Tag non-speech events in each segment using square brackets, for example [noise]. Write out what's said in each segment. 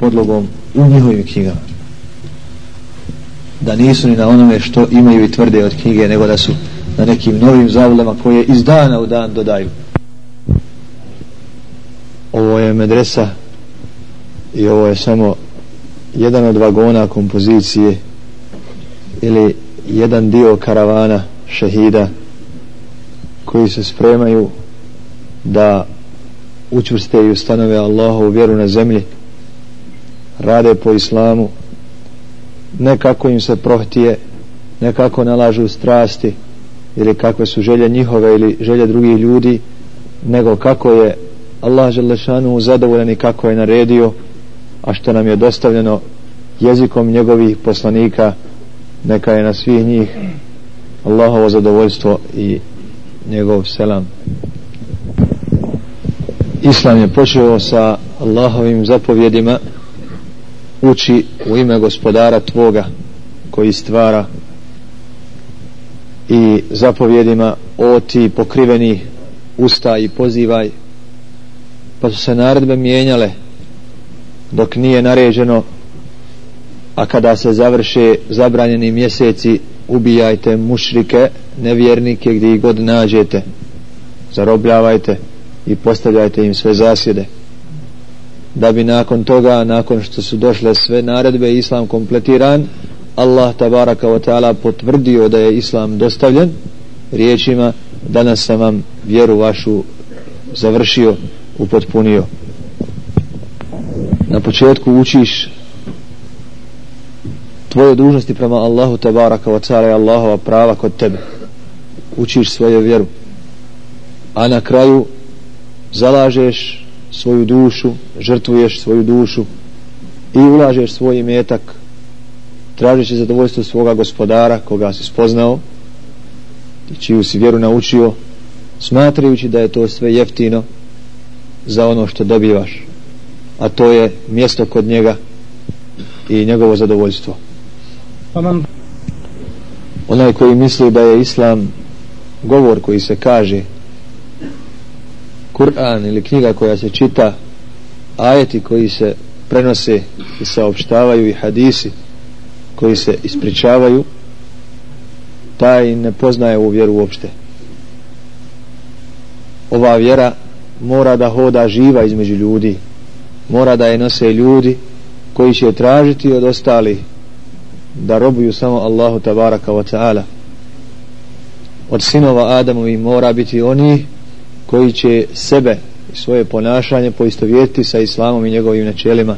podlogom u njihovim knjigama. Da nisu ni na onome što imaju i tvrde od knjige nego da su na nekim novim zavodama koje iz dana u dan dodaju. Ovo je medresa i ovo je samo jedan od vagona kompozicije ili jedan dio karavana šehida koji se spremaju da učvrste i ustanove Allahovu vjeru na zemlji rade po islamu nekako im se prohtije nekako nalažu strasti ili kakve su želje njihove ili želje drugih ljudi nego kako je Allah Želešanu zadovoljan i kako je naredio a što nam je dostavljeno jezikom njegovih poslanika neka je na svih njih Allahovo zadovoljstvo i njegov selam. Islam je počeo sa Allahovim zapovjedima uči u ime gospodara tvoga koji stvara i zapovjedima o ti pokriveni usta i pozivaj. Pa su se naredbe mijenjale dok nije naređeno a kada se završe zabranjeni mjeseci ubijajte mušrike nevjernike gdje ih god nađete zarobljavajte i postavljajte im sve zasjede da bi nakon toga nakon što su došle sve naredbe islam kompletiran Allah tabaraka wa ta'ala potvrdio da je islam dostavljen. Riječima danas sam vam vjeru vašu završio upotpunio. Na početku učiš tvoje dužnosti prema Allahu tabaraka wa ta'ala i Allahova prava kod tebe. Učiš svoju vjeru. A na kraju zalažeš svoju dušu žrtvuješ svoju dušu i ulažeš svoj metak tražeći zadovoljstvo svoga gospodara koga si spoznao i čiju si vjeru naučio smatrajući da je to sve jeftino za ono što dobivaš a to je mjesto kod njega i njegovo zadovoljstvo. Onaj koji misli da je islam govor koji se kaže Kur'an ili knjiga koja se čita ajeti koji se prenose i saopštavaju i hadisi koji se ispričavaju taj ne poznaje ovu vjeru uopšte. Ova vjera mora da hoda živa između ljudi mora da je nose ljudi koji će tražiti od ostali da robuju samo Allahu tabaraka wa ta'ala. Od sinova Adamovi mora biti oni koji će sebe i svoje ponašanje poistovjetiti sa islamom i njegovim načelima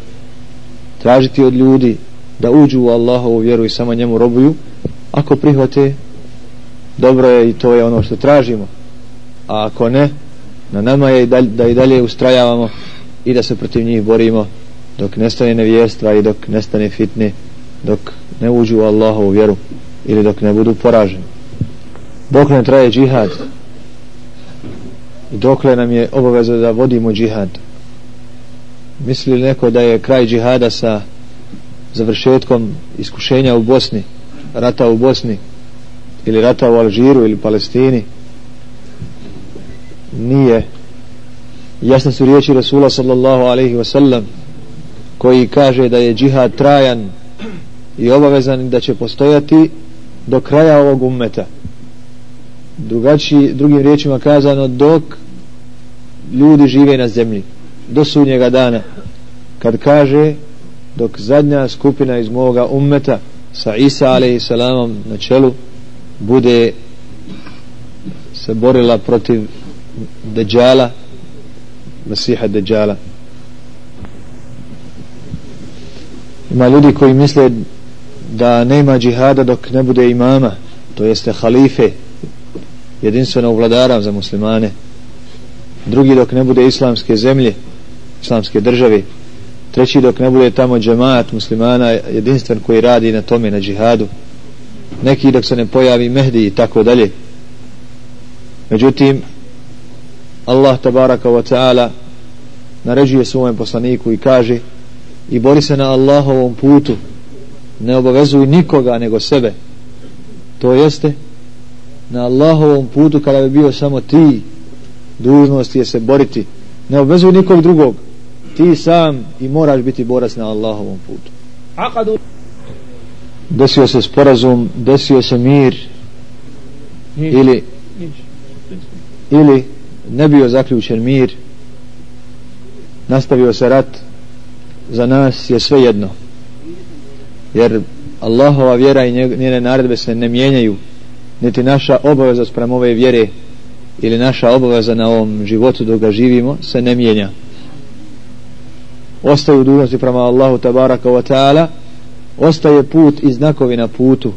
tražiti od ljudi da uđu u Allahovu vjeru i samo njemu robuju ako prihvate dobro je i to je ono što tražimo. A ako ne na nama je da i dalje ustrajavamo i da se protiv njih borimo dok nestane nevjerstva i dok nestane fitne dok ne uđu u Allahovu vjeru ili dok ne budu poraženi. Dok ne traje džihad i dokle nam je obaveza da vodimo džihad? Misli li neko da je kraj džihada sa završetkom iskušenja u Bosni rata u Bosni ili rata u Alžiru ili Palestini? Nije. Jasne su riječi Rasula sallallahu alaihi wasallam koji kaže da je džihad trajan i obavezan da će postojati do kraja ovog ummeta drugačiji, drugim riječima kazano dok ljudi žive na zemlji do sudnjega dana kad kaže dok zadnja skupina iz moga ummeta sa Isa a.s. na čelu bude se borila protiv Dejjala Mesiha Dejjala ima ljudi koji misle da nema džihada dok ne bude imama to jeste halife jedinstveno vladara za muslimane. Drugi dok ne bude islamske zemlje islamske države treći dok ne bude tamo džemaat muslimana jedinstven koji radi na tome na džihadu. Neki dok se ne pojavi Mehdi i tako dalje. Međutim Allah tabaraka wa ta'ala naređuje svojem poslaniku i kaže i bori se na Allahovom putu ne obavezuj nikoga nego sebe. To jeste na Allahovom putu kada bi bio samo ti dužnost je se boriti. Ne obavezuj nikog drugog. Ti sam i moraš biti borac na Allahovom putu. Desio se sporazum desio se mir. Ili ili ne bio zaključen mir nastavio se rat za nas je sve jedno. Jer Allahova vjera i njene naredbe se ne mijenjaju niti naša obaveza sprem ove vjere ili naša obaveza na ovom životu dok ga živimo se ne mijenja. Ostaju dužnosti prema Allahu tabaraka wa ta'ala ostaje put i znakovi na putu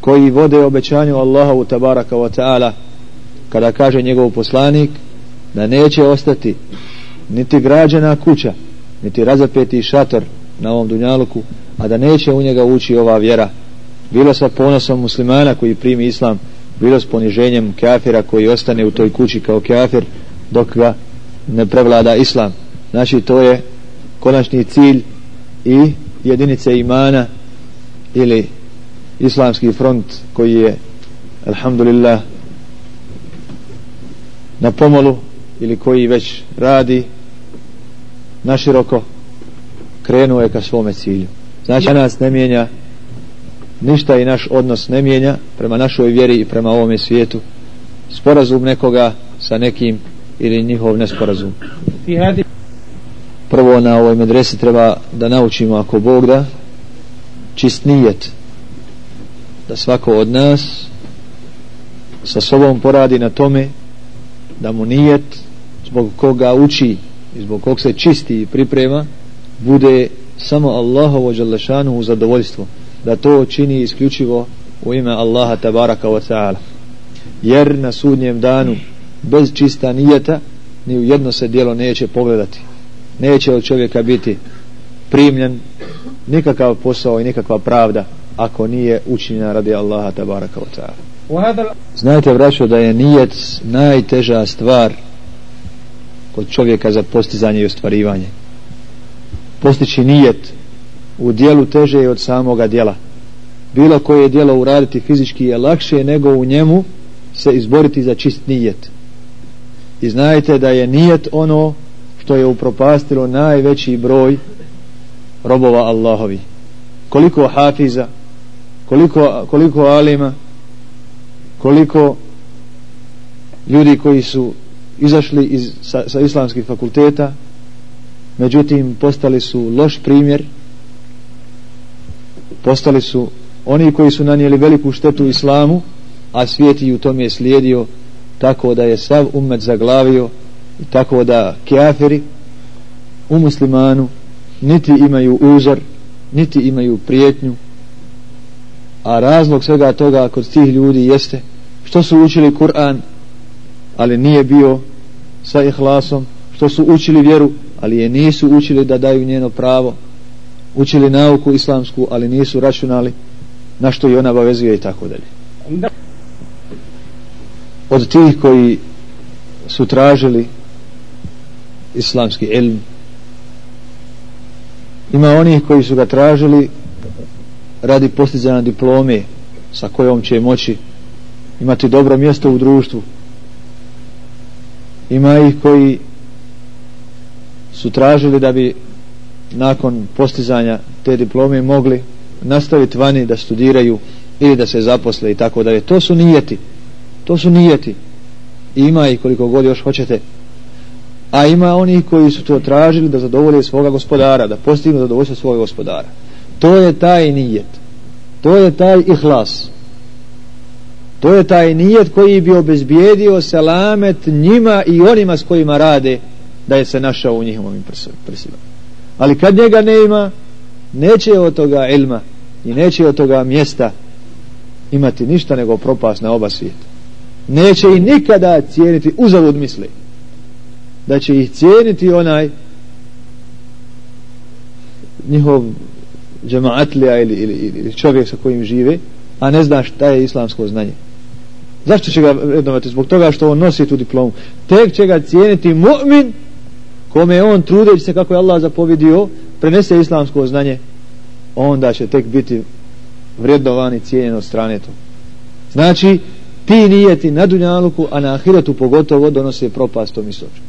koji vode obećanju Allahu tabaraka wa ta'ala. Kada kaže njegov poslanik da neće ostati niti građena kuća niti razapeti šator na ovom dunjaluku a da neće u njega ući ova vjera bilo sa ponosom muslimana koji primi islam bilo s poniženjem kafira koji ostane u toj kući kao kafir dok ga ne prevlada islam. Znači to je konačni cilj i jedinice imana ili islamski front koji je alhamdulillah na pomolu ili koji već radi naširoko krenuo je ka svome cilju. Znači nas ne mijenja ništa i naš odnos ne mijenja prema našoj vjeri i prema ovome svijetu. Sporazum nekoga sa nekim ili njihov nesporazum. Prvo na ovoj medresi treba da naučimo ako Bog da čist nijet. Da svako od nas sa sobom poradi na tome da mu nijet zbog koga uči i zbog kog se čisti i priprema bude samo Allahovo želešanu u zadovoljstvo da to čini isključivo u ime Allaha tabaraka wa ta'ala. Jer na sudnjem danu bez čista nijeta ni u jedno se dijelo neće pogledati. Neće od čovjeka biti primljen nikakav posao i nikakva pravda ako nije učinjena radi Allaha tabaraka wa ta'ala. Znajte vraćo da je nijet najteža stvar kod čovjeka za postizanje i ostvarivanje. Postići nijet u dijelu teže je od samoga dijela. Bilo koje dijelo uraditi fizički je lakše nego u njemu se izboriti za čist nijet. I znajte da je nijet ono što je upropastilo najveći broj robova Allahovi. Koliko hafiza koliko, koliko alima koliko ljudi koji su izašli iz, sa, sa islamskih fakulteta međutim postali su loš primjer postali su oni koji su nanijeli veliku štetu islamu a svijet i u tom je slijedio tako da je sav umet zaglavio i tako da kjaferi u muslimanu niti imaju uzor niti imaju prijetnju. A razlog svega toga kod tih ljudi jeste što su učili Kur'an ali nije bio sa ihlasom što su učili vjeru ali je nisu učili da daju njeno pravo učili nauku islamsku ali nisu računali na što i ona obavezuje i tako dalje. Od tih koji su tražili islamski ilm ima onih koji su ga tražili radi postizanja diplome sa kojom će moći imati dobro mjesto u društvu. Ima ih koji su tražili da bi nakon postizanja te diplome mogli nastaviti vani da studiraju ili da se zaposle i tako dalje. To su nijeti. To su nijeti. I ima i koliko god još hoćete. A ima oni koji su to tražili da zadovolje svoga gospodara, da postignu zadovoljstvo svoga gospodara. To je taj nijet. To je taj ihlas. To je taj nijet koji bi obezbijedio selamet njima i onima s kojima rade da je se našao u njihovim prsima. Ali kad njega ne ima, neće od toga ilma i neće od toga mjesta imati ništa nego propast na oba svijeta. Neće i nikada cijeniti uzavud misli da će ih cijeniti onaj njihov džemaatlija ili, ili, ili čovjek sa kojim žive a ne zna šta je islamsko znanje. Zašto će ga vrednovati? Zbog toga što on nosi tu diplomu. Tek će ga cijeniti mu'min kome on trudeći se kako je Allah zapovidio prenese islamsko znanje onda će tek biti vrednovan i cijenjen od strane to. Znači ti nijeti na dunjaluku a na ahiretu pogotovo donose propastom tom soču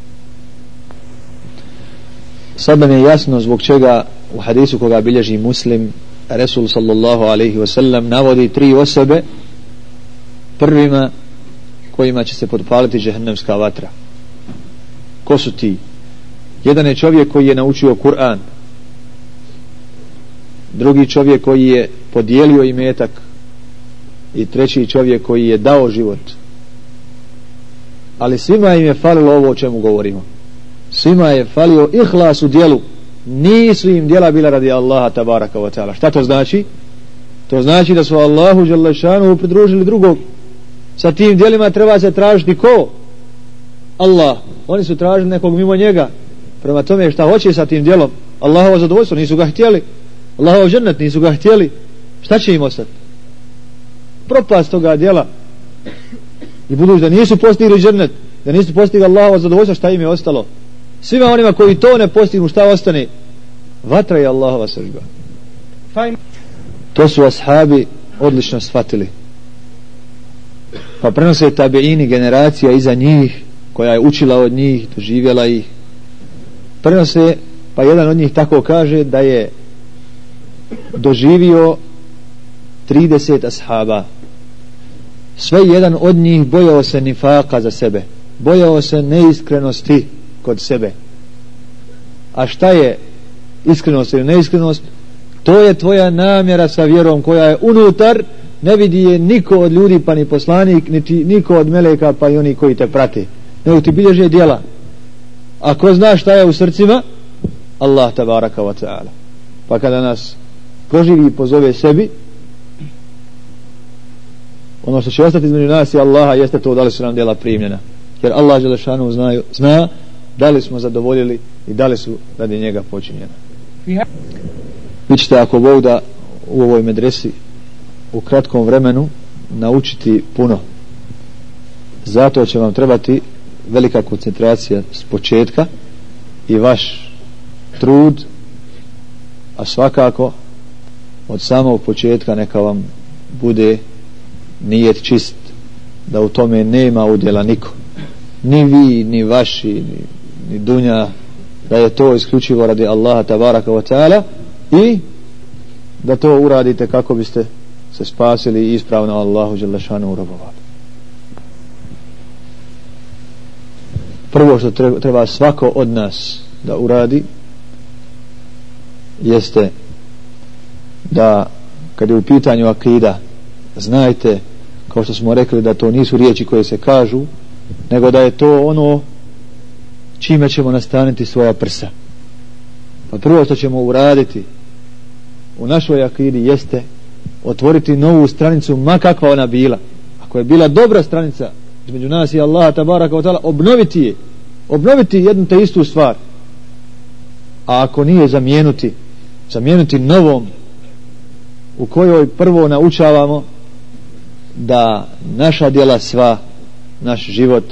sad nam je jasno zbog čega u hadisu koga bilježi muslim Resul sallallahu alaihi wasallam navodi tri osobe prvima kojima će se podpaliti džehennemska vatra. Ko su ti? Jedan je čovjek koji je naučio Kur'an. Drugi čovjek koji je podijelio imetak i treći čovjek koji je dao život. Ali svima im je falilo ovo o čemu govorimo. Svima je falio ihlas u dijelu. Nisu im dijela bila radi Allaha tabaraka wa ta'ala. Šta to znači? to znači da su Allahu Đalešanu pridružili drugog. Sa tim dijelima treba se tražiti ko? Allah. Oni su tražili nekog mimo njega prema tome šta hoće sa tim dijelom Allahovo zadovoljstvo nisu ga htjeli. Allahov žennet nisu ga htjeli. Šta će im ostati? propast toga dijela i budući da nisu postigli žennet da nisu postigli Allahovo zadovoljstvo šta im je ostalo? svima onima koji to ne postignu šta ostane? Vatra je Allahova sržba. To su ashabi odlično shvatili. Pa prenose tabeini generacija iza njih koja je učila od njih doživjela ih prenose pa jedan od njih tako kaže da je doživio 30 ashaba. Sve jedan od njih bojao se nifaka za sebe bojao se neiskrenosti kod sebe. A šta je iskrenost ili neiskrenost? To je tvoja namjera sa vjerom koja je unutar ne vidi je niko od ljudi pa ni poslanik niti niko od meleka pa i oni koji te prate. Nego ti bilježe djela a ko zna šta je u srcima? Allah tabaraka wa ta'ala. Pa kada nas proživi i pozove sebi ono što će ostati između nas i Allaha jeste to da li su nam djela primljena. Jer Allah Želešanu zna, zna da li smo zadovoljili i da li su radi njega počinjena. Vi ćete ako Bog da u ovoj medresi u kratkom vremenu naučiti puno zato će vam trebati velika koncentracija s početka i vaš trud a svakako od samog početka neka vam bude nijet čist da u tome nema udjela niko. Ni vi, ni vaši ni, ni dunja da je to isključivo radi Allaha tabaraka wa ta'ala i da to uradite kako biste se spasili i ispravno Allahu Đelešanu urobovali prvo što treba svako od nas da uradi jeste da kad je u pitanju akida znajte kao što smo rekli da to nisu riječi koje se kažu nego da je to ono čime ćemo nastaniti svoja prsa. Pa prvo što ćemo uraditi u našoj akidi jeste otvoriti novu stranicu ma kakva ona bila. Ako je bila dobra stranica između nas i Allaha tabaraka wa ta'ala obnoviti je obnoviti jednu te istu stvar. A ako nije zamijenuti zamijenuti novom u kojoj prvo naučavamo da naša djela sva naš život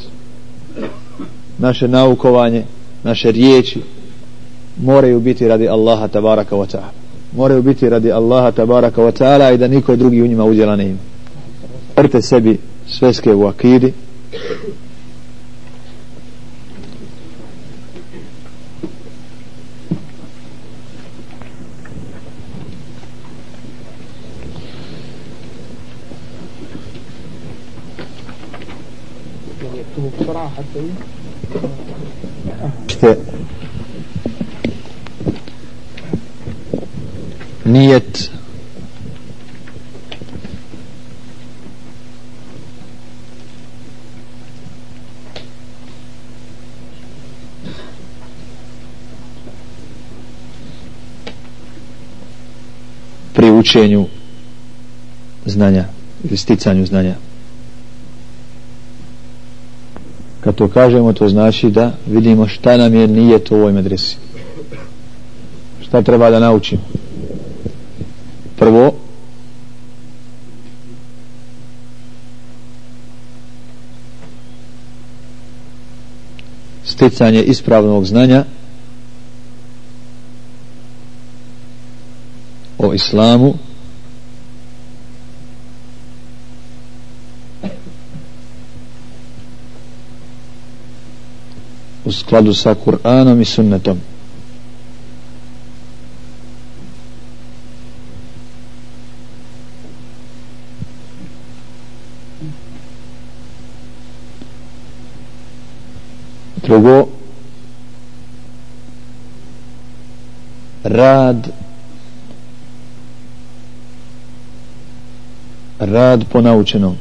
naše naukovanje naše riječi moraju biti radi Allaha tabaraka wa ta'ala. Moraju biti radi Allaha tabaraka wa ta'ala i da niko drugi u njima udjela ne ima. Sebi sveske u akidi Ste nijet pri učenju znanja ili sticanju znanja. Kad to kažemo to znači da vidimo šta nam je nije to u ovoj medresi. Šta treba da naučimo? Prvo sticanje ispravnog znanja o islamu u skladu sa Kur'anom i sunnetom. Drugo rad rad po naučenom.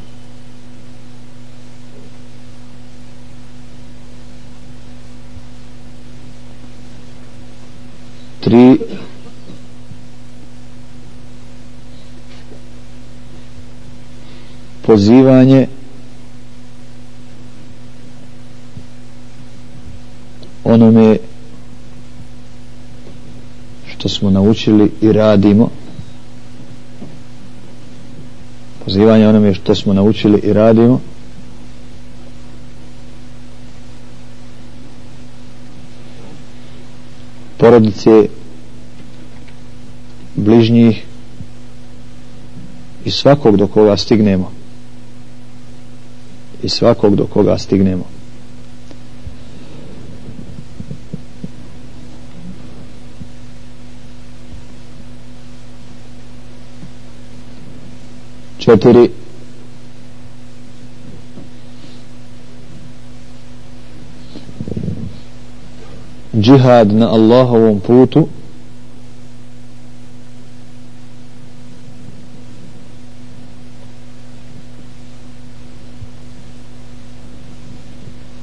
Tri. Pozivanje. Onome što smo naučili i radimo. Pozivanje onome što smo naučili i radimo. Porodice bližnjih i svakog do koga stignemo. I svakog do koga stignemo. Četiri. Džihad na Allahovom putu.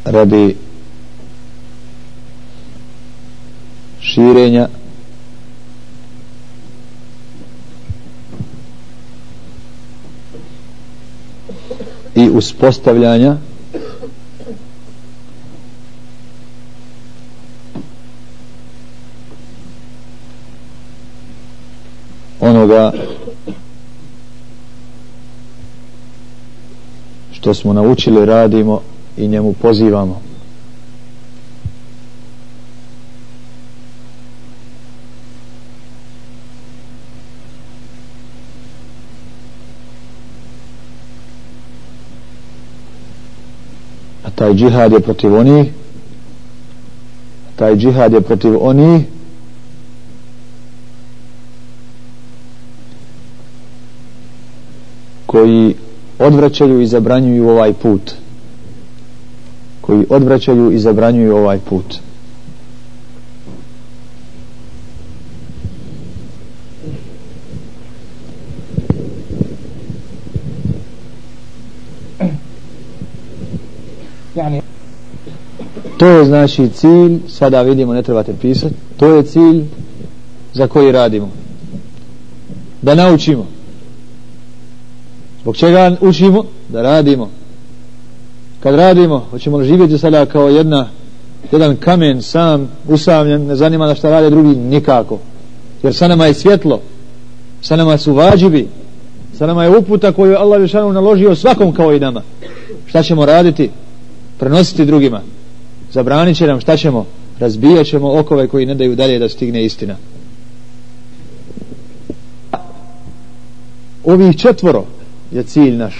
Radi širenja i uspostavljanja onoga što smo naučili radimo i njemu pozivamo a taj džihad je protiv onih taj džihad je protiv onih koji odvraćaju i zabranjuju ovaj put. Koji odvraćaju i zabranjuju ovaj put to je znači cilj sada vidimo ne trebate pisati to je cilj za koji radimo. Da naučimo. Zbog čega učimo? Da radimo. Kad radimo hoćemo li živjeti sada kao jedna jedan kamen sam usamljen ne zanima da šta rade drugi nikako. Jer sa nama je svjetlo sa nama su vađivi sa nama je uputa koju je Allah Žešanu naložio svakom kao i nama. Šta ćemo raditi? Prenositi drugima zabranit će nam šta ćemo? Razbijat ćemo okove koji ne daju dalje da stigne istina. Ovih četvoro je cilj naš.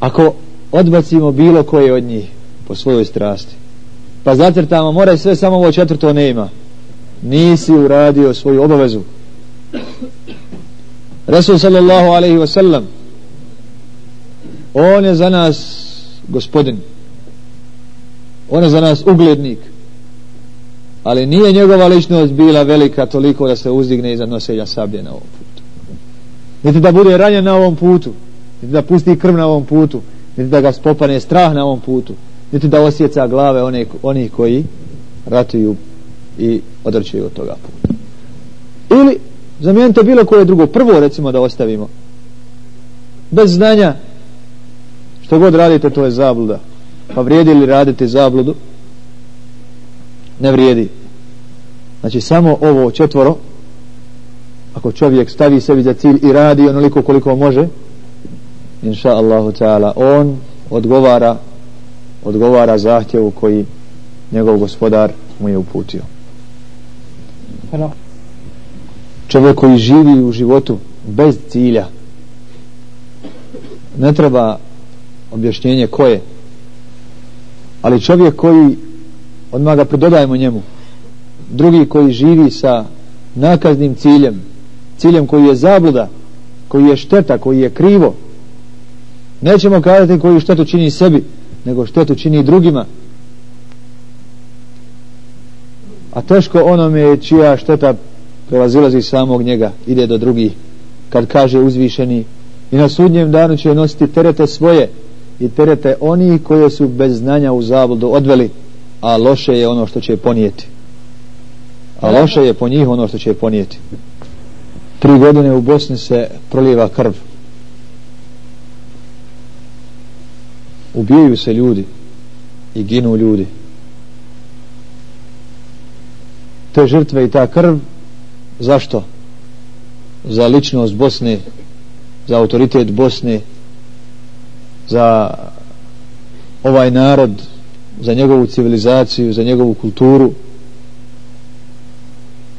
Ako odbacimo bilo koje od njih po svojoj strasti pa zacrtamo moraj sve samo ovo četvrto ne ima nisi uradio svoju obavezu. Rasul sallallahu alaihi wasallam on je za nas gospodin on je za nas uglednik. Ali nije njegova ličnost bila velika toliko da se uzdigne iza noselja sablje na ovom putu. Niti da bude ranjen na ovom putu niti da pusti krv na ovom putu niti da ga spopane strah na ovom putu niti da osjeca glave one, onih koji ratuju i odrčaju od toga puta. Ili zamijenite bilo koje drugo. Prvo recimo da ostavimo. Bez znanja što god radite to je zabluda pa vrijedi li raditi zabludu? Ne vrijedi. Znači samo ovo četvoro ako čovjek stavi sebi za cilj i radi onoliko koliko može inša Allahu ta'ala on odgovara odgovara zahtjevu koji njegov gospodar mu je uputio. Čovjek koji živi u životu bez cilja ne treba objašnjenje koje ali čovjek koji odmah ga pridodajemo njemu drugi koji živi sa nakaznim ciljem ciljem koji je zabluda koji je šteta, koji je krivo nećemo kazati koji štetu čini sebi nego štetu čini drugima. A teško onome je čija šteta prelazilazi samog njega ide do drugih. Kad kaže uzvišeni i na sudnjem danu će nositi terete svoje i terete oni koje su bez znanja u zabludu odveli a loše je ono što će ponijeti. A loše je po njih ono što će ponijeti. Tri godine u Bosni se prolijeva krv. Ubijaju se ljudi i ginu ljudi. Te žrtve i ta krv zašto? za ličnost Bosne za autoritet Bosne za ovaj narod za njegovu civilizaciju za njegovu kulturu.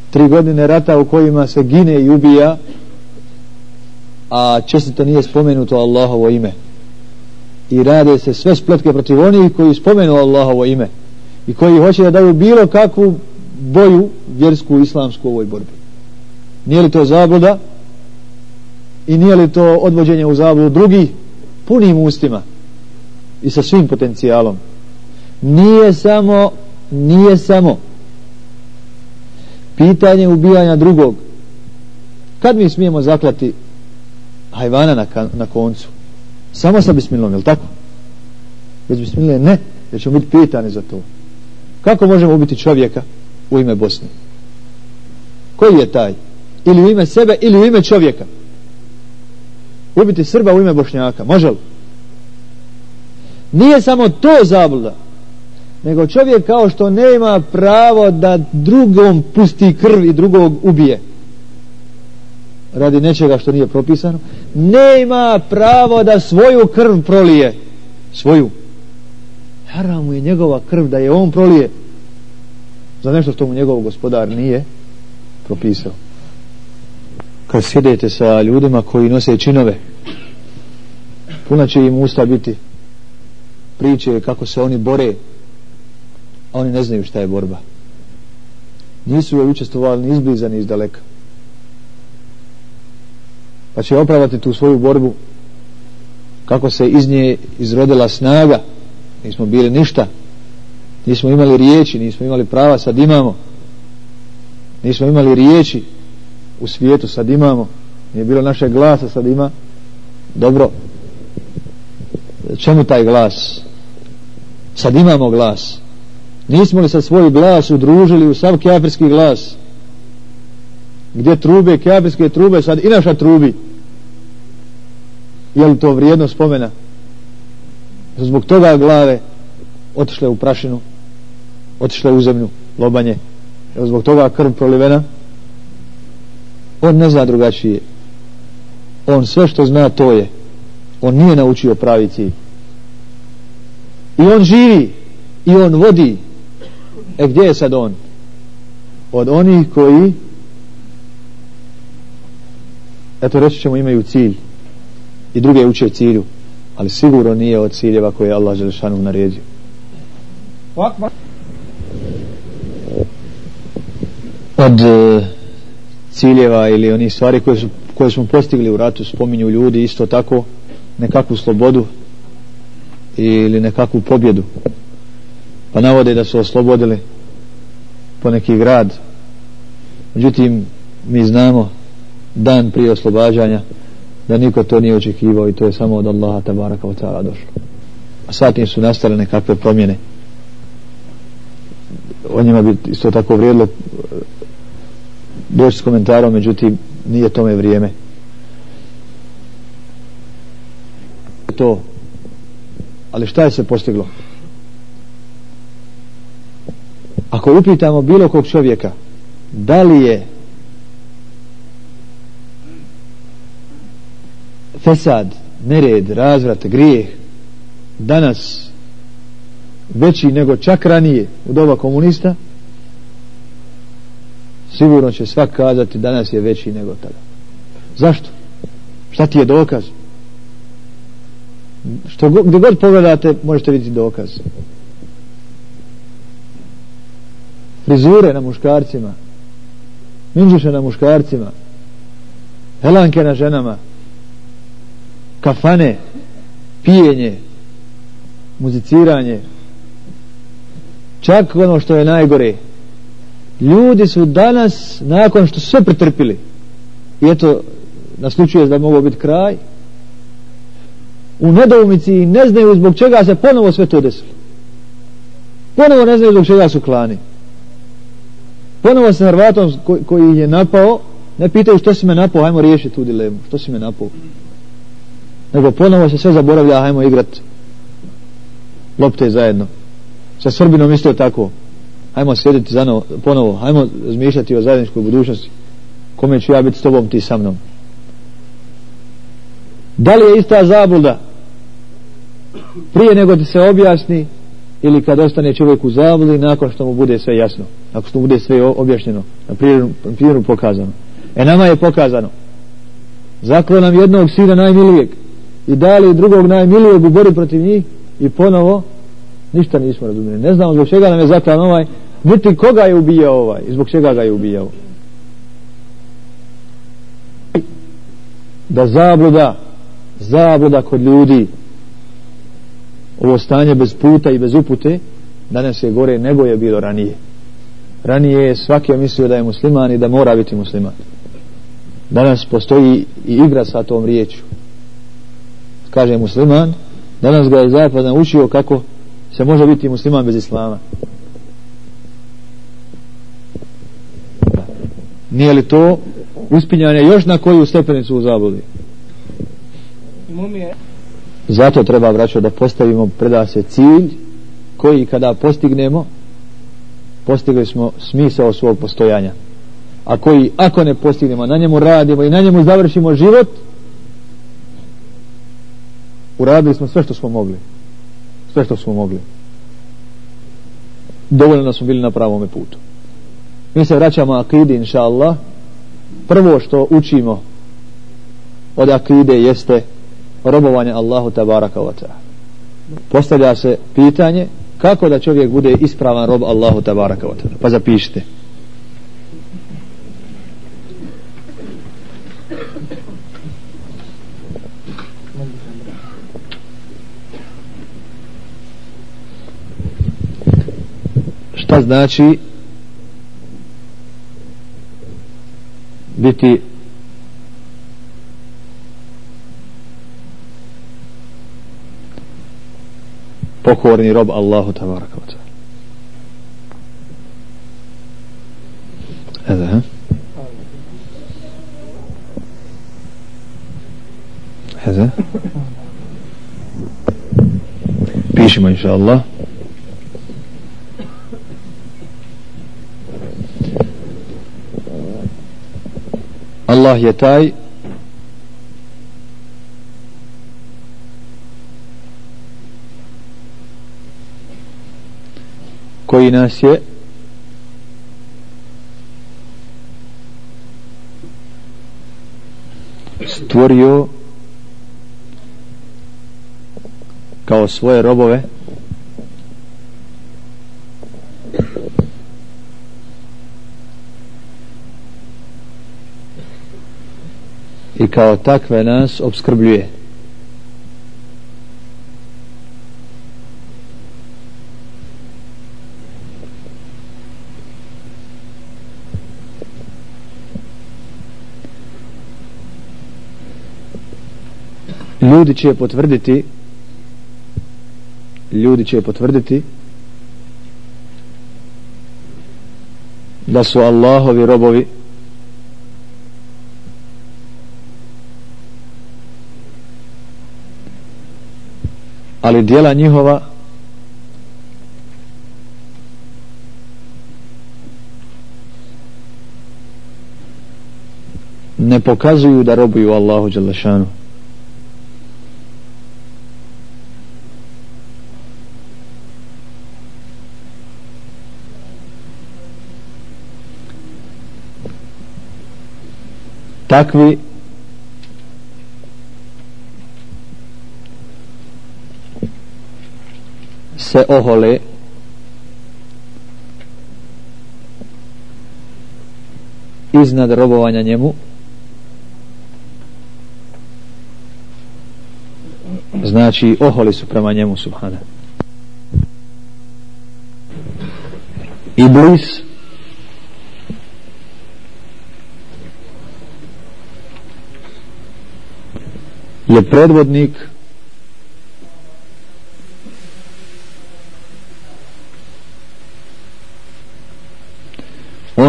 Tri godine rata u kojima se gine i ubija a često nije spomenuto Allahovo ime. I rade se sve spletke protiv onih koji spomenu Allahovo ime i koji hoće da daju bilo kakvu boju vjersku islamsku u ovoj borbi. Nije li to zabluda i nije li to odvođenje u zabludu drugih? Punim ustima i sa svim potencijalom. Nije samo nije samo pitanje ubijanja drugog. Kad mi smijemo zaklati hajvana na, na koncu? Samo sa bismilom, je li tako? bez bismile ne jer ćemo biti pitani za to. Kako možemo ubiti čovjeka u ime Bosne? Koji je taj? Ili u ime sebe ili u ime čovjeka? Ubiti Srba u ime Bošnjaka može li? Nije samo to zabluda nego čovjek kao što nema pravo da drugom pusti krv i drugog ubije. Radi nečega što nije propisano. Nema pravo da svoju krv prolije. Svoju. Haramu je njegova krv da je on prolije. Za nešto što mu njegov gospodar nije propisao kad sjedete sa ljudima koji nose činove puna će im usta biti. Priče kako se oni bore a oni ne znaju šta je borba. Nisu joj učestvovali ni izbliza ni izdaleka. Pa će opravati tu svoju borbu kako se iz nje izrodila snaga. Nismo bili ništa. Nismo imali riječi nismo imali prava sad imamo. Nismo imali riječi u svijetu sad imamo nije bilo naše glasa sad ima dobro. Čemu taj glas? Sad imamo glas. Nismo li sad svoj glas udružili u sav kjafirski glas? Gdje trube kjafirske trube sad i naša trubi. Je li to vrijedno spomena? Zbog toga glave otišle u prašinu otišle u zemlju lobanje. Zbog toga krv prolivena on ne zna drugačije. On sve što zna to je. On nije naučio pravi cilj. I on živi i on vodi. E gdje je sad on? Od onih koji eto reći ćemo imaju cilj. I druge uče cilju. Ali sigurno nije od ciljeva koje je Allah Želešanu naredio. Od uh, ciljeva ili oni stvari koje, su, koje smo postigli u ratu spominju ljudi isto tako nekakvu slobodu ili nekakvu pobjedu. Pa navode da su oslobodili po neki grad. Međutim mi znamo dan prije oslobađanja da niko to nije očekivao i to je samo od Allaha tabaraka wa ta'ala došlo. A satim su nastale nekakve promjene. O njima bi isto tako vrijedilo doći s komentarom međutim nije tome vrijeme. To. Ali šta je se postiglo? Ako upitamo bilo kog čovjeka da li je fesad, nered, razvrat, grijeh danas veći nego čak ranije u doba komunista sigurno će svak kazati danas je veći nego tada zašto? šta ti je dokaz? što gdje god pogledate možete vidjeti dokaz frizure na muškarcima minđuše na muškarcima helanke na ženama kafane pijenje muziciranje čak ono što je najgore ljudi su danas nakon što su sve pretrpili i eto naslučuje da mogu biti kraj u nedoumici i ne znaju zbog čega se ponovo sve to desilo. Ponovo ne znaju zbog čega su klani. Ponovo se Hrvatom koji je napao ne pitaju što si me napao hajmo riješiti tu dilemu što si me napao. Nego ponovo se sve zaboravlja hajmo igrat lopte zajedno. Sa Srbinom isto tako hajmo sjediti zanovo, ponovo. Hajmo razmišljati o zajedničkoj budućnosti. Kome ću ja biti s tobom ti sa mnom? Da li je ista zabluda prije nego ti se objasni ili kad ostane čovjek u zabludi nakon što mu bude sve jasno? Nakon što mu bude sve objašnjeno na primjeru pokazano. E nama je pokazano. Zaklo nam jednog sina najmilijeg i dali drugog najmilijeg u bori protiv njih i ponovo ništa nismo razumijeli ne znamo zbog čega nam je zaklan ovaj niti koga je ubijao ovaj? Zbog čega ga je ubijao? Da zabluda zabluda kod ljudi. Ovo stanje bez puta i bez upute danas je gore nego je bilo ranije. Ranije je svaki je mislio da je musliman i da mora biti musliman. Danas postoji i igra sa tom riječu. Kaže musliman danas ga je zapad naučio kako se može biti musliman bez islama. Nije li to uspinjanje još na koju stepenicu u zabudi? Zato treba vraćati da postavimo preda se cilj koji kada postignemo postigli smo smisao svog postojanja. A koji ako ne postignemo na njemu radimo i na njemu završimo život uradili smo sve što smo mogli. Sve što smo mogli. Dovoljno da smo bili na pravom putu mi se vraćamo akidi inša Allah prvo što učimo od akide jeste robovanje Allahu tabaraka wa ta'ala. Postavlja se pitanje kako da čovjek bude ispravan rob Allahu tabaraka wa ta'ala. Pa zapišite. Šta znači biti pokorni rob Allahu tabaraka wa ta'ala هذا ها هذا بيشما إن شاء الله Allah je taj koji nas je stvorio kao svoje robove i kao takve nas obskrbljuje. Ljudi će potvrditi ljudi će potvrditi da su Allahovi robovi ali dijela njihova ne pokazuju da robuju Allahu Đalešanu takvi ohole iznad robovanja njemu znači oholi su prema njemu subhana. Iblis je predvodnik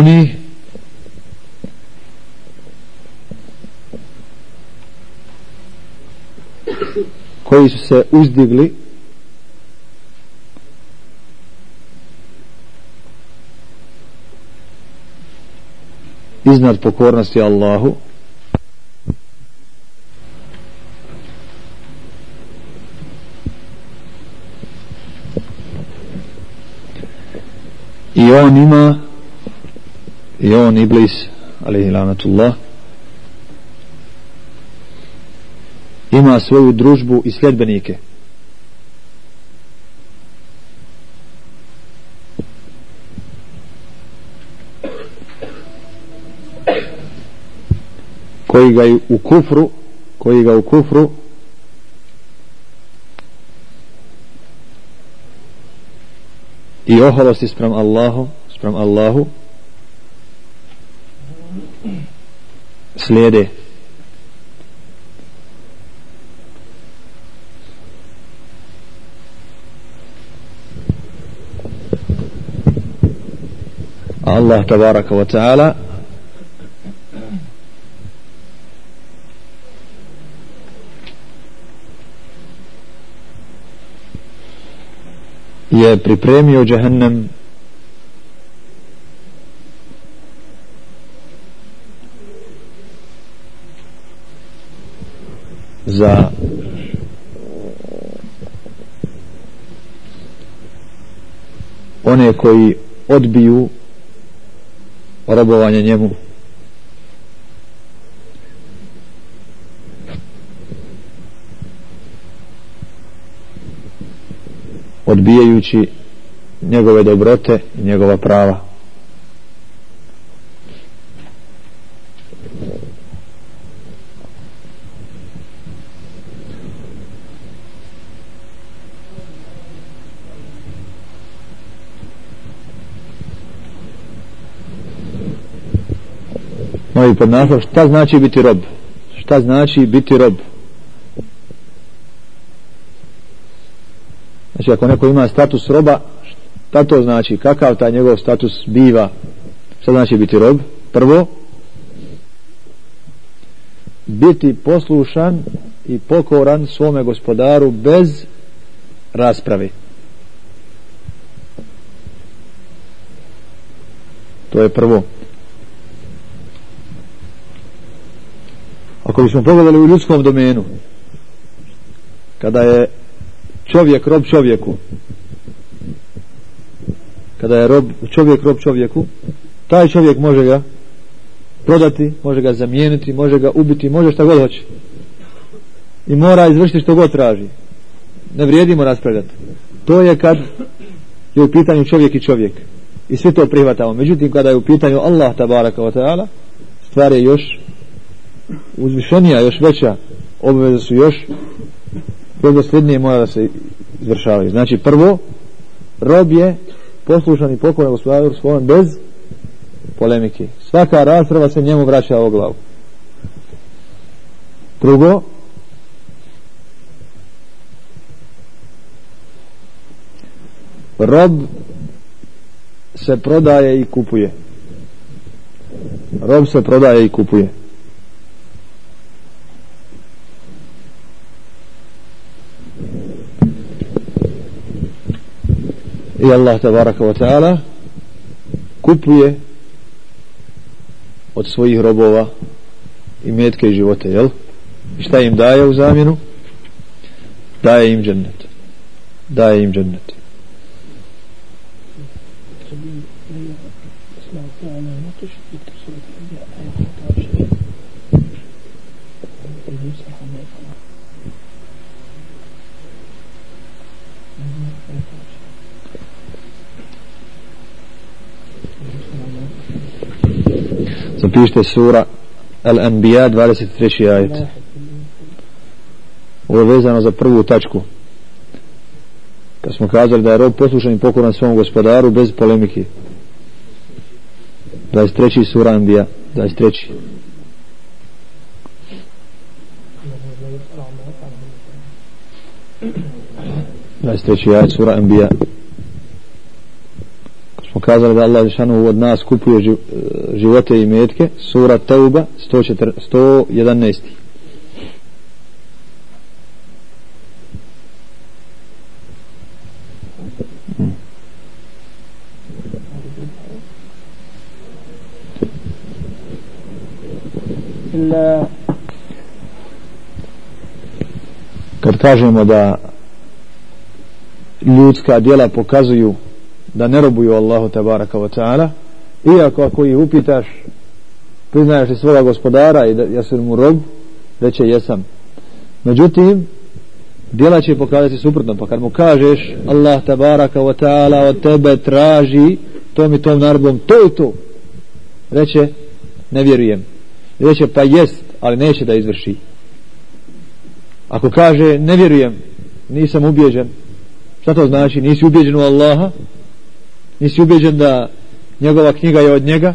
oni koji su se uzdigli iznad pokornosti Allahu i on ima i on iblis alaihi lanatullah ima svoju družbu i sljedbenike. Koji ga u kufru koji ga u kufru i oholosti sprem Allahu sprem Allahu slijede Allah tabaraka wa ta'ala je pripremio džahannam za one koji odbiju robovanje njemu. Odbijajući njegove dobrote i njegova prava. Znači, koji pod naslov šta znači biti rob? Šta znači biti rob? Znači ako neko ima status roba šta to znači? Kakav taj njegov status biva? Šta znači biti rob? Prvo biti poslušan i pokoran svome gospodaru bez rasprave. To je prvo. Ako bismo pogledali u ljudskom domenu. Kada je čovjek rob čovjeku kada je rob, čovjek rob čovjeku taj čovjek može ga prodati, može ga zamijeniti može ga ubiti, može šta god hoće. I mora izvršiti što god traži. Ne vrijedimo raspravljati. To je kad je u pitanju čovjek i čovjek. I sve to prihvatamo. Međutim kada je u pitanju Allah tabaraka wa ta'ala stvar je još uzvišenija, još veća obaveze su još predosljednije mora da se izvršavaju. Znači prvo rob je poslušan i pokojan gospodaru svojom bez polemike. Svaka rasprava se njemu vraća o glavu. Drugo rob se prodaje i kupuje. Rob se prodaje i kupuje. I Allah tabaraka wa ta'ala kupuje od svojih robova i metke i živote jel? I šta im daje u zamjenu? Daje im džennet. Daje im džennet. Zapišite sura Al-Anbiya 23. ajet ovo je vezano za prvu tačku kad smo kazali da je rob poslušan i pokoran svom gospodaru bez polemike 23. sura Anbiya 23. 23. ajet sura Anbiya smo kazali da Allah Žešanu od nas kupuje živote i metke sura Tauba 111. kad kažemo da ljudska djela pokazuju da ne robuju Allahu tabaraka wa ta'ala iako ako ih upitaš priznaješ li svoga gospodara i da jesu mu rob reće jesam. Međutim djela će pokazati suprotno pa kad mu kažeš Allah tabaraka wa ta'ala od tebe traži tom i tom narodom to i to reće ne vjerujem. Reće pa jest ali neće da izvrši. Ako kaže ne vjerujem nisam ubijeđen šta to znači? Nisi ubijeđen u Allaha? Nisi ubijeđen da njegova knjiga je od njega?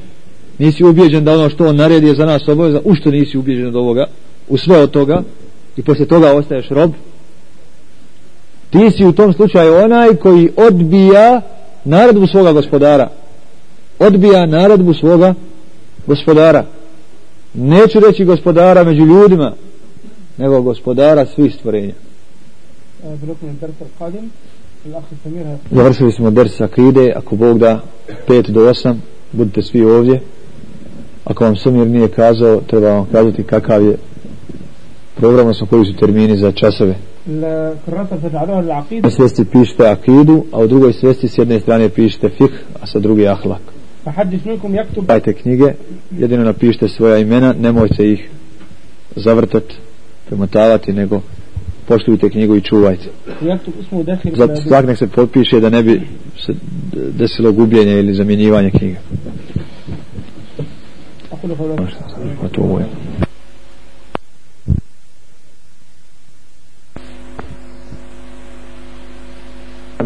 Nisi ubijeđen da ono što on naredi je za nas obaveza? U što nisi ubijeđen od ovoga? U sve od toga? I poslije toga ostaješ rob? Ti si u tom slučaju onaj koji odbija naredbu svoga gospodara. Odbija naredbu svoga gospodara. Neću reći gospodara među ljudima nego gospodara svih stvorenja završili smo ders akide ako Bog da 5 do 8 budite svi ovdje. Ako vam Samir nije kazao treba vam kazati kakav je program odnosno koji su termini za časove. Na svesti pišite akidu a u drugoj svesti s jedne strane pišite fik a sa druge ahlak. Dajte knjige jedino napišite svoja imena nemojte ih zavrtati premotavati nego poštujte knjigu i čuvajte. Zato svak nek se potpiše da ne bi se desilo gubljenje ili zamjenjivanje knjiga. A to ovo je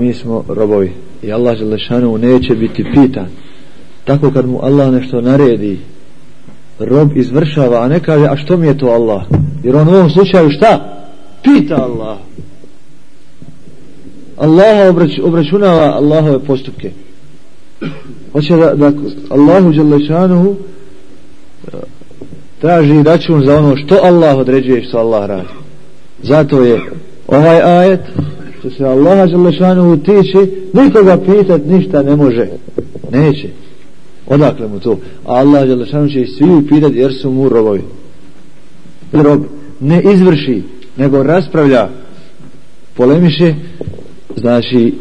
mi smo robovi i Allah Želešanu neće biti pitan. Tako kad mu Allah nešto naredi rob izvršava a ne kaže a što mi je to Allah? Jer on u ovom slučaju šta? Pita Allah. Allah obrač, obračunava Allahove postupke. Hoće da, da Allahu Đalešanuhu eh, traži račun za ono što Allah određuje što Allah radi. Zato je ovaj ajet što se Allaha Đalešanuhu tiče nikoga pitat ništa ne može. Neće. Odakle mu to? A Allah Đalešanuhu će svi upitat jer su mu robovi. Rob ne izvrši nego raspravlja polemiše znači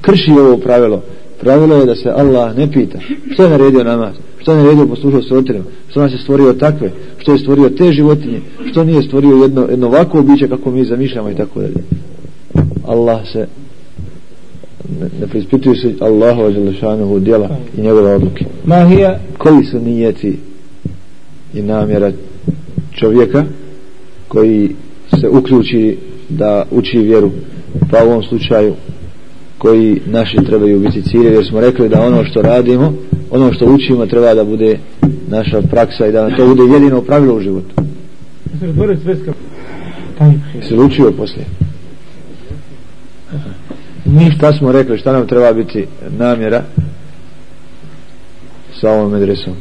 krši ovo pravilo. Pravilo je da se Allah ne pita što je naredio namaz što je naredio poslušao s roditeljima što nas je stvorio takve što je stvorio te životinje što nije stvorio jedno, jedno ovako običe kako mi zamišljamo i tako dalje. Allah se ne, ne prispituju se Allahu Đelešanuhu djela i njegove odluke. Koji su nijeti i namjera čovjeka koji se uključi da uči vjeru. Pa u ovom slučaju koji naši trebaju biti cilje jer smo rekli da ono što radimo ono što učimo treba da bude naša praksa i da to bude jedino pravilo u životu. Se učio poslije? Mi šta smo rekli šta nam treba biti namjera sa ovom medresom?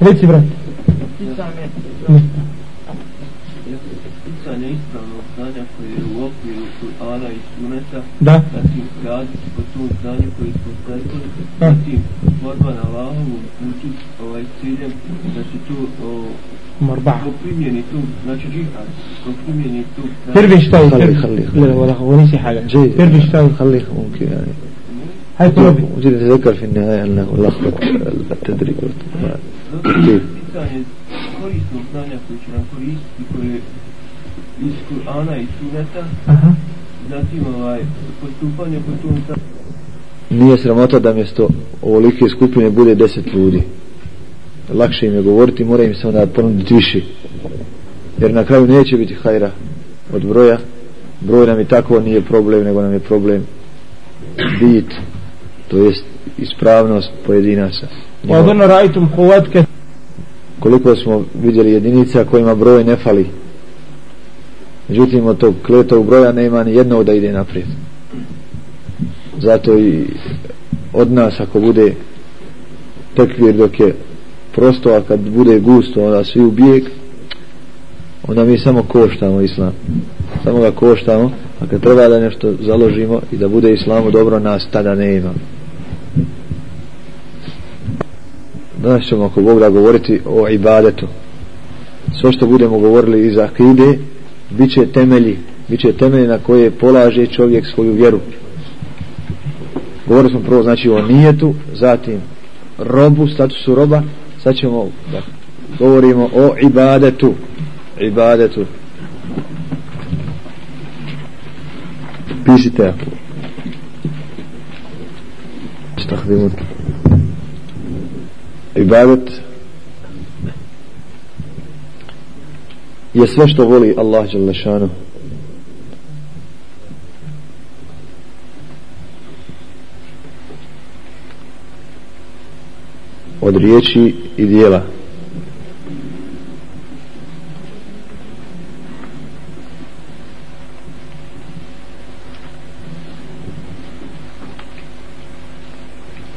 Reci brat znanja koje je u okviru Kur'ana i Suneta, da. zatim raditi po tom znanju koji smo stekli, zatim borba na Allahovu putu ovaj ciljem, znači tu o, مربعة تربي اشتاوي خلي- خلي- خلي. لا ولا ونسي حاجة جيد تربي اشتاوي خليه ممكن يعني هاي تربي وجد يتذكر في النهاية أنه لخبط التدريب Isticanje korisnog znanja koje će nam koristiti, koje iz Kur'ana i Suneta. Aha. Zatim ovaj, postupanje po tom Nije sramota da mjesto ovolike skupine bude deset ljudi. Lakše im je govoriti, mora im se onda ponuditi više. Jer na kraju neće biti hajra od broja. Broj nam i tako nije problem, nego nam je problem bit, to jest ispravnost pojedinaca. Pa odrno rajtum Koliko smo vidjeli jedinica kojima broj ne fali međutim od tog kletog broja nema ni jednog da ide naprijed. Zato i od nas ako bude tekvir dok je prosto a kad bude gusto onda svi u bijeg onda mi samo koštamo islam. Samo ga koštamo a kad treba da nešto založimo i da bude islamu dobro nas tada ne ima danas ćemo ako Bog da govoriti o ibadetu. Sve što budemo govorili iz akide bit će temelji bit će temelji na koje polaže čovjek svoju vjeru govorili smo prvo znači o nijetu zatim robu, statusu roba sad ćemo da govorimo o ibadetu ibadetu pišite استخدمون ibadet Je sve što voli Allah Đalešanu od riječi i dijela.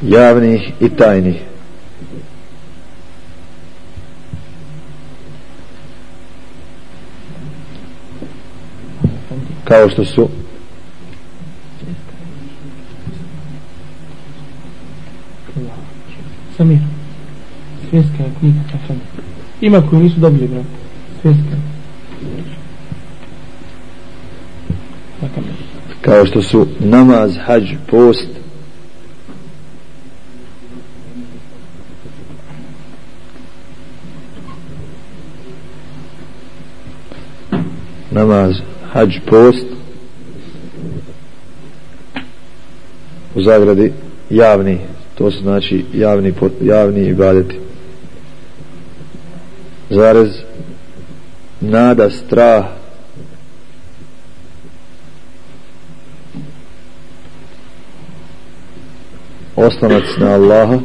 Javnih i tajnih. Kao što su Samir svjetska knjiga kafan ima koji nisu dobili brat svjetska. Kao što su namaz, hađ, post namaz, hađ, post u zagradi javni to su znači javni, javni ibadeti. Zarez nada, strah oslonac na Allaha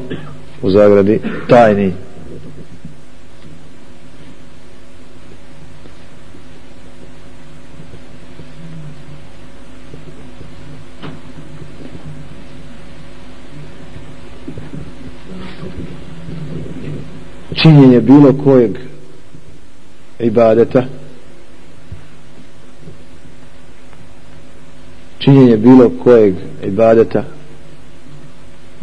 u zagradi tajni. činjenje bilo kojeg ibadeta činjenje bilo kojeg ibadeta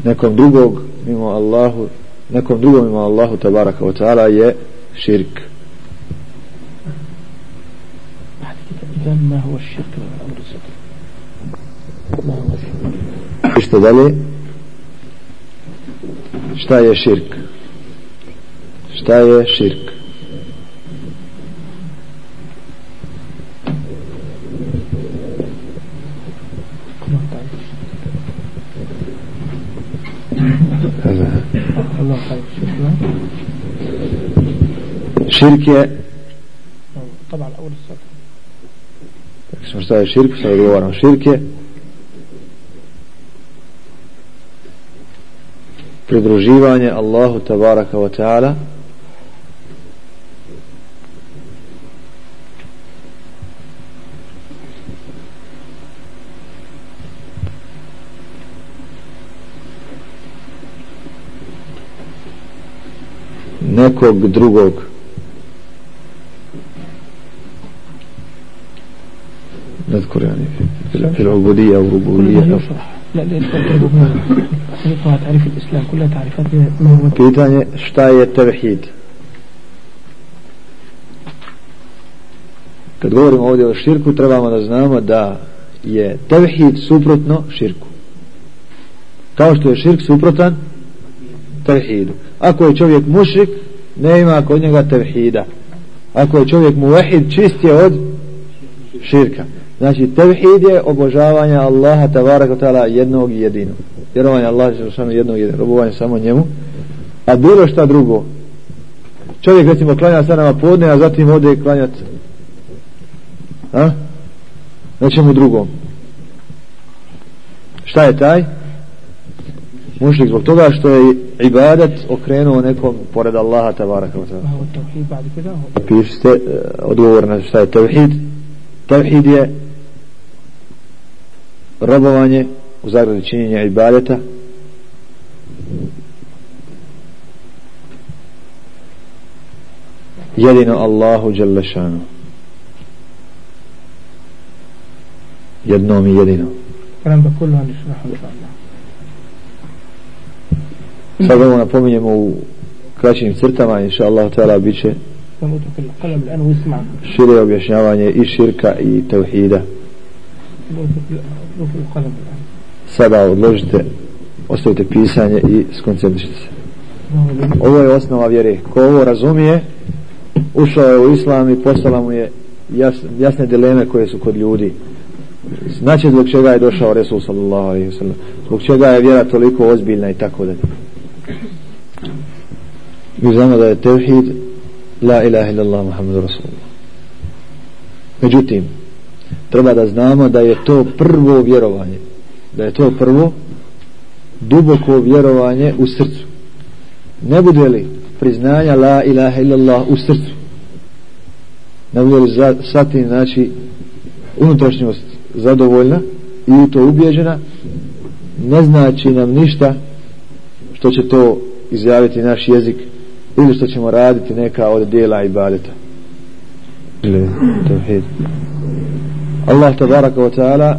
nekom drugog mimo Allahu nekom drugom mimo Allahu tabaraka wa ta'ala je širk ما هو الشرك والأمر الصدر ما هو الشرك što dalje šta je širk تاية شرك. شركة طبعا أول السطر شركة سأقول ورا شركة pridruživanje Allahu tabaraka wa ta'ala nekog drugog نذكر يعني في- في العبودية أو كل الربوبية ما يشرح لا لا يدخل الربوبية طريقها تعريف الإسلام كلها تعريفات ما هو pitanje šta je tevhid kad govorimo ovdje o širku trebamo da znamo da je tevhid suprotno širku kao što je širk suprotan tevhidu ako je čovjek mušrik ne ima kod njega tevhida. Ako je čovjek muvahid čist je od širka. Znači tevhid je obožavanje Allaha tabaraka ta'ala jednog i jedinog. Vjerovanje Allaha samo jednog i jedinog. Robovanje samo njemu. A bilo šta drugo. Čovjek recimo klanja sa nama podne a zatim ode klanjat a? nečemu drugom. Šta je taj? mušrik zbog toga što je ibadat okrenuo nekom pored Allaha tabaraka wa ta'ala. Pišite e, odgovor na šta je tevhid tevhid je robovanje u zagradi činjenja ibadeta. Jedino Allahu Đalešanu jednom i jedino jedinom da kullu anisrahu alaikum. Pa sad ovo napominjemo u kraćim crtama inša Allah tala biće šire objašnjavanje i širka i tevhida. Sada odložite ostavite pisanje i skoncentrišite se. Ovo je osnova vjere. Ko ovo razumije ušao je u islam i postala mu je jasne, dileme koje su kod ljudi. Znači zbog čega je došao Resul sallallahu alaihi wa sallam. Zbog čega je vjera toliko ozbiljna i tako dalje mi znamo da je tevhid la ilaha illallah muhammadu rasulullah. Međutim treba da znamo da je to prvo vjerovanje da je to prvo duboko vjerovanje u srcu. Ne bude li priznanja la ilaha illallah u srcu? Ne bude li za, znači unutrašnjost zadovoljna i u to ubjeđena ne znači nam ništa što će to izjaviti naš jezik ili što ćemo raditi neka od dijela ibadeta. Ili tevhid. Allah tabaraka wa ta'ala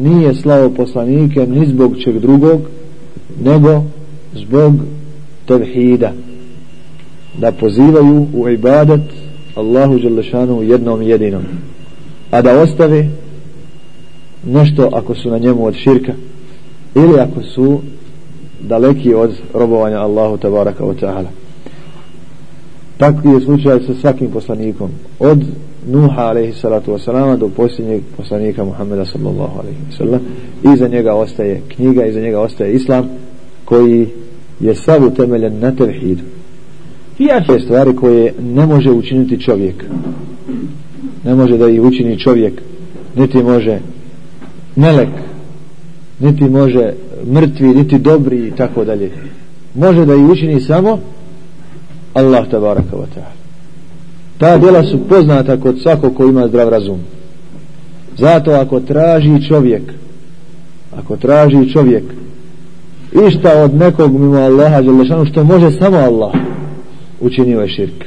nije slao poslanike ni zbog čeg drugog nego zbog tevhida. Da pozivaju u ibadat Allahu Đelešanu jednom jedinom. A da ostave nešto ako su na njemu od širka ili ako su daleki od robovanja Allahu tabaraka wa ta'ala takvi je slučaj sa svakim poslanikom. Od Nuha alaihi salatu wasalama do posljednjeg poslanika Muhammeda sallallahu alaihi wasallam. Iza njega ostaje knjiga iza njega ostaje islam koji je sav utemeljen na tevhidu. Te stvari koje ne može učiniti čovjek. Ne može da ih učini čovjek. Niti može melek niti može mrtvi niti dobri i tako dalje. Može da ih učini samo Allah tabaraka wa ta'ala. Ta djela su poznata kod svakog ko ima zdrav razum. Zato ako traži čovjek ako traži čovjek išta od nekog mimo Allaha Đelešanu što može samo Allah učinio ovaj je širk.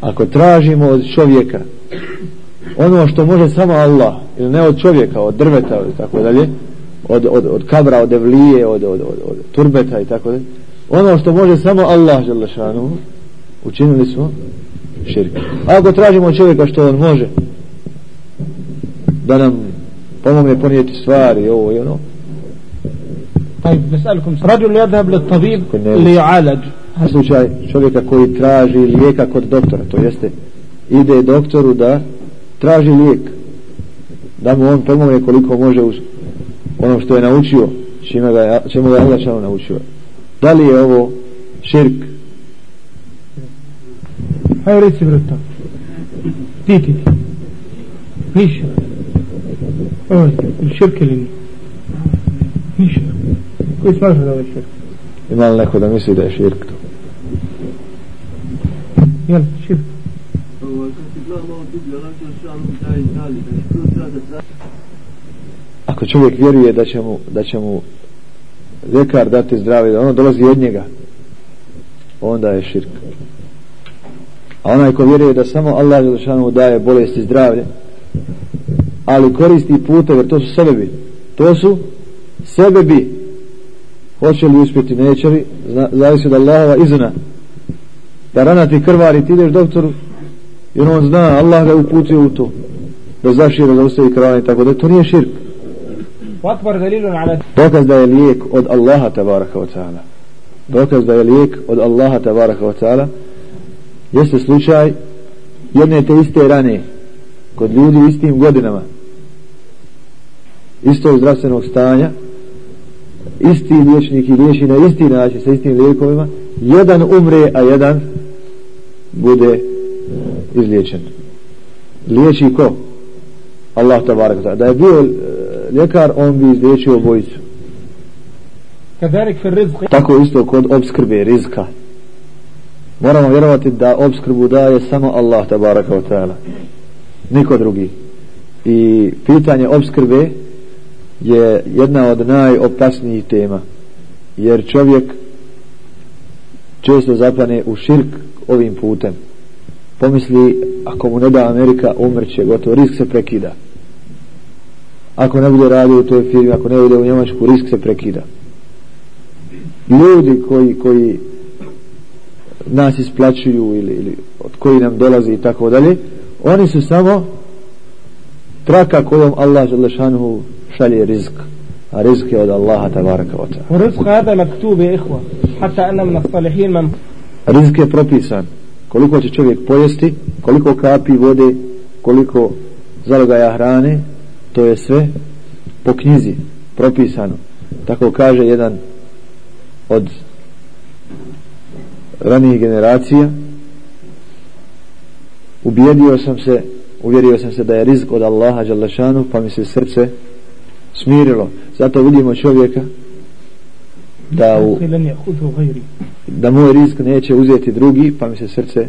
Ako tražimo od čovjeka ono što može samo Allah ili ne od čovjeka, od drveta ili tako dalje od, od, od kabra, od evlije od, od, od, od turbeta i tako dalje ono što može samo Allah Đelešanu učinili smo širk a ako tražimo od čovjeka što on može da nam pomogne ponijeti stvari ovo i ono طيب نسألكم رجل يذهب للطبيب ليعالج slučaj čovjeka koji traži lijeka kod doktora to jeste ide doktoru da traži lijek da mu on pomogne koliko može uz ono što je naučio čime ga, čemu ga je Allah šano naučio da li je ovo širk? Hajde reci brata ti ti ti. Niša ovo širk ili nije? Niša koji smažu da ovo je širk? Ima li neko da misli da je širk to? Jel širk? Ako čovjek vjeruje da će mu, da će mu ljekar dati zdravlje da ono dolazi od njega onda je širk. A onaj ko vjeruje da samo Allah Želešanu daje bolest i zdravlje ali koristi puteve to su sebebi. To su sebebi. Hoće li uspjeti neće li zavisi od Allahova izna da rana ti krvari ti ideš doktoru jer on zna Allah ga uputio u to. Da zašira da ostavi krvanje tako da to nije širk dokaz da je lijek od Allaha tabaraka wa ta'ala. Dokaz da je lijek od Allaha tabaraka wa ta'ala jeste slučaj jedne te iste rane kod ljudi u istim godinama. Istog zdravstvenog stanja isti liječnik i liječi na isti način sa istim lijekovima jedan umre a jedan bude izliječen. Liječi ko? Allah tabarak da je bio ljekar on bi izliječio obojicu. Tako isto kod obskrbe rizka. Moramo vjerovati da obskrbu daje samo Allah tabaraka wa ta'ala. Niko drugi. I pitanje obskrbe je jedna od najopasnijih tema. Jer čovjek često zapane u širk ovim putem. Pomisli ako mu ne da Amerika umrće gotovo risk se prekida ako ne bude radio u toj firmi ako ne bude u Njemačku risk se prekida. Ljudi koji koji nas isplaćuju ili, ili od koji nam dolazi i tako dalje oni su samo traka kojom Allah želešanuhu šalje rizk a rizk je od Allaha tabaraka wa ta'ala. Rizk hada je ihva hatta anna min salihin man rizk je propisan. Koliko će čovjek pojesti koliko kapi vode koliko zalogaja hrane to je sve po knjizi propisano. Tako kaže jedan od ranijih generacija. Ubijedio sam se uvjerio sam se da je rizk od Allaha Đalešanu pa mi se srce smirilo. Zato vidimo čovjeka da u, da moj rizk neće uzeti drugi pa mi se srce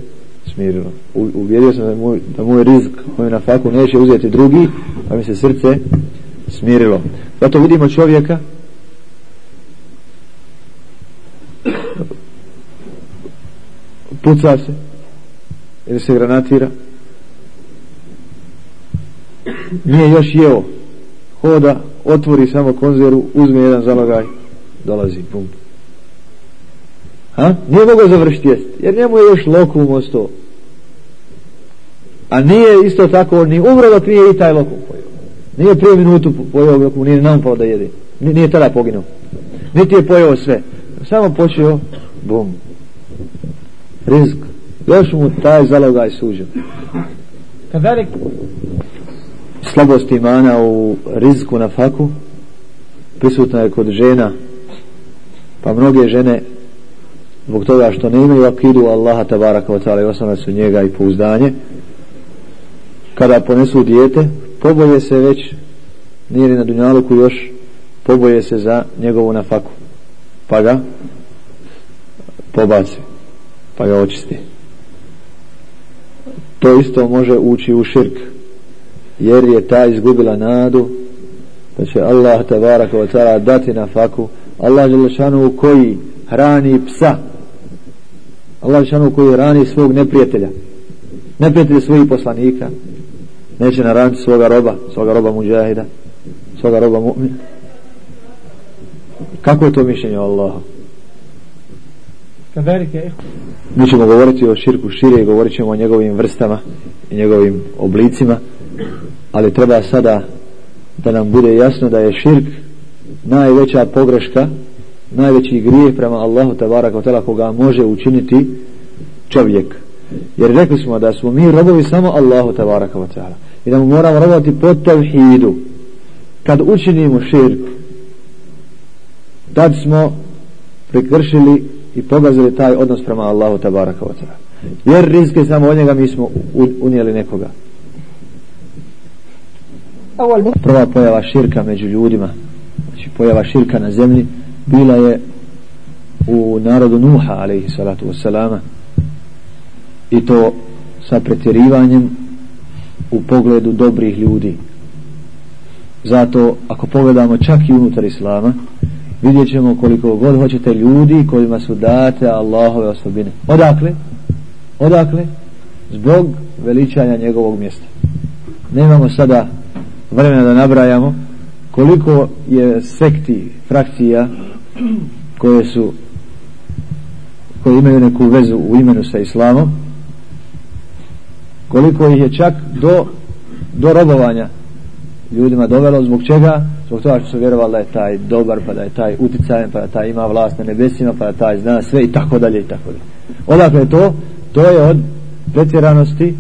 smirilo. U, uvjerio sam da moj, da moj rizk moj na faku neće uzeti drugi pa mi se srce smirilo. Zato vidimo čovjeka puca se ili se granatira nije još jeo hoda, otvori samo konzervu uzme jedan zalogaj dolazi, pum ha? nije mogao završiti jest jer njemu je još lokum ostao A nije isto tako, ni umro dok nije i taj lokum pojio. Nije prije minutu pojio lokum, nije nam pao da jede. Nije, nije tada poginuo. Niti je pojio sve. Samo počeo, bum. Rizk. Još mu taj zalogaj suđo. Kadarik. Slabost imana u riziku na faku prisutna je kod žena. Pa mnoge žene zbog toga što ne imaju akidu Allaha tabaraka wa ta'ala i osnovne su njega i pouzdanje kada ponesu dijete poboje se već nije li na dunjaluku još poboje se za njegovu na faku pa ga pobaci pa ga očisti. To isto može ući u širk jer je ta izgubila nadu da će Allah tabaraka wa ta'ala dati na faku Allah Želešanu koji hrani psa. Allah Želešanu koji hrani svog neprijatelja neprijatelja svojih poslanika neće naraniti svoga roba svoga roba muđahida svoga roba mu'mina. Kako je to mišljenje o mi ćemo govoriti o širku šire i govorit ćemo o njegovim vrstama i njegovim oblicima ali treba sada da nam bude jasno da je širk najveća pogreška najveći grijeh prema Allahu tabara kao tela koga može učiniti čovjek jer rekli smo da smo mi robovi samo Allahu tabaraka wa ta'ala. i da mu moramo robovati po tevhidu kad učinimo širk tad smo prekršili i pogazili taj odnos prema Allahu tabaraka wa ta'ala. jer rizke samo od njega mi smo unijeli nekoga prva pojava širka među ljudima znači pojava širka na zemlji bila je u narodu Nuha alaihi salatu wasalama i to sa pretjerivanjem u pogledu dobrih ljudi zato ako pogledamo čak i unutar Islama vidjet ćemo koliko god hoćete ljudi kojima su date Allahove osobine odakle? odakle? zbog veličanja njegovog mjesta nemamo sada vremena da nabrajamo koliko je sekti, frakcija koje su koje imaju neku vezu u imenu sa islamom koliko ih je čak do do robovanja ljudima dovelo zbog čega? Zbog toga što su vjerovali da je taj dobar pa da je taj uticajan pa da taj ima vlast na nebesima pa da taj zna sve i tako dalje i tako dalje. Odakle je to? To je od pretjeranosti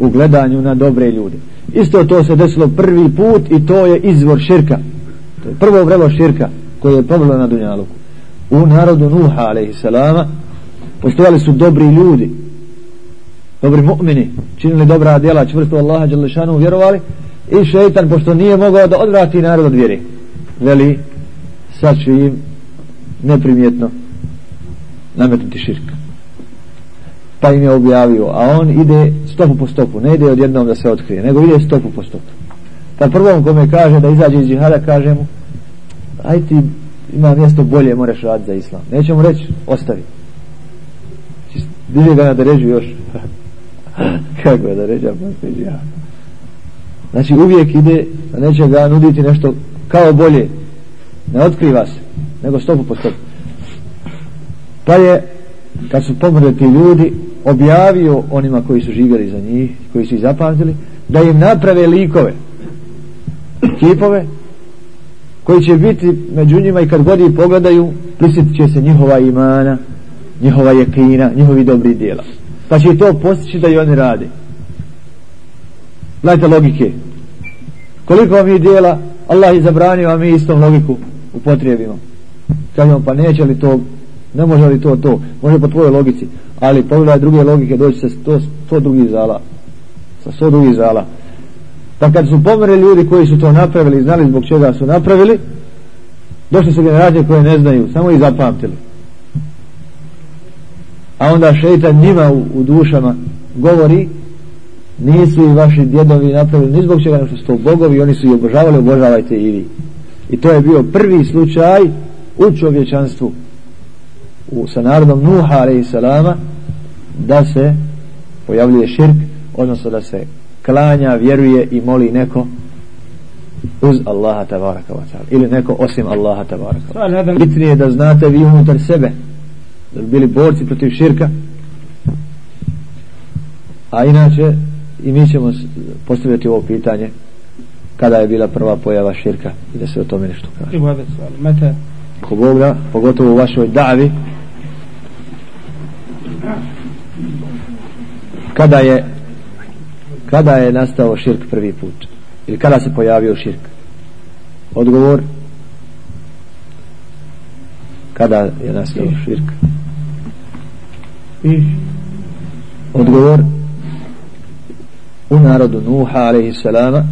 u gledanju na dobre ljude. Isto to se desilo prvi put i to je izvor širka. To je prvo vrelo širka koje je pobilo na Dunjaluku. U narodu Nuha alaihissalama postojali su dobri ljudi dobri mu'mini činili dobra djela čvrsto Allaha Đelešanu vjerovali i šeitan pošto nije mogao da odvrati narod od vjeri veli sad ću im neprimjetno nametnuti širka. Pa im je objavio a on ide stopu po stopu ne ide odjednom da se otkrije nego ide stopu po stopu. Pa prvom kome kaže da izađe iz džihada kaže mu aj ti ima mjesto bolje moraš raditi za islam. Neće mu reći ostavi. Diže ga na deređu još. [laughs] [laughs] kako da deređa pa džihada znači uvijek ide neće ga nuditi nešto kao bolje. Ne otkriva se nego stopu po stopu. Pa je kad su pomrli ti ljudi objavio onima koji su živjeli za njih koji su ih zapamtili da im naprave likove kipove koji će biti među njima i kad god ih pogledaju prisjetit će se njihova imana njihova jekina, njihovi dobri djela pa će to postići da i oni rade. Gledajte logike. Koliko mi dijela Allah je zabranio a mi istom logiku upotrijebimo. Kažemo pa neće li to ne može li to to? Može po tvojoj logici. Ali pogledaj druge logike doći sa sto, sto drugih zala. Sa sto drugih zala. Pa kad su pomere ljudi koji su to napravili znali zbog čega su napravili došli su generacije koje ne znaju samo i zapamtili a onda šeitan njima u, u dušama govori nisu i vaši djedovi napravili ni zbog čega što su to bogovi oni su i obožavali obožavajte i vi i to je bio prvi slučaj u čovječanstvu u, sa narodom Nuha a.s. da se pojavljuje širk odnosno da se klanja, vjeruje i moli neko uz Allaha tabaraka wa ta'ala ili neko osim Allaha tabaraka wa ta'ala bitnije da znate vi unutar sebe da bi bili borci protiv širka. A inače i mi ćemo postaviti ovo pitanje kada je bila prva pojava širka i da se o tome nešto kaže. Ko Boga, pogotovo u vašoj davi kada je kada je nastao širk prvi put? Ili kada se pojavio širk? Odgovor. Kada je nastao širk odgovor u narodu Nuha alaihi salama.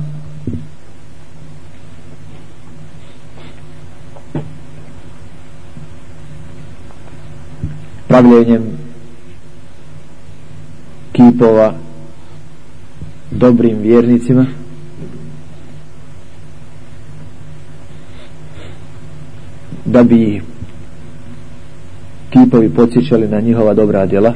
Pravljenjem kipova dobrim vjernicima. Da bi kipovi podsjećali na njihova dobra djela.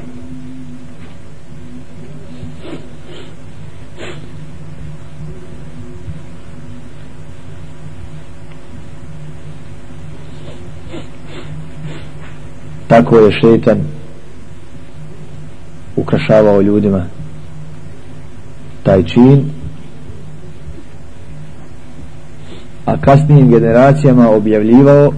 Tako je šetan ukrašavao ljudima taj čin a kasnijim generacijama objavljivao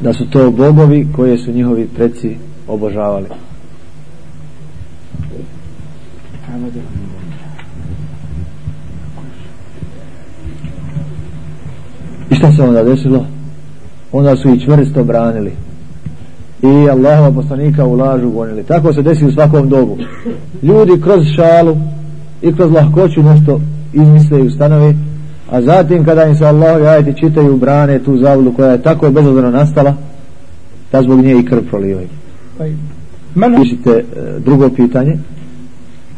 da su to bogovi koje su njihovi preci obožavali. I šta se onda desilo? Onda su i čvrsto branili. I Allahova poslanika u lažu gonili. Tako se desi u svakom dobu. Ljudi kroz šalu i kroz lahkoću nešto izmisle i ustanove a zatim kada im se Allahovi ajeti čitaju brane tu zavlu koja je tako bezodno nastala da zbog nje i krv prolivaju pišite e, drugo pitanje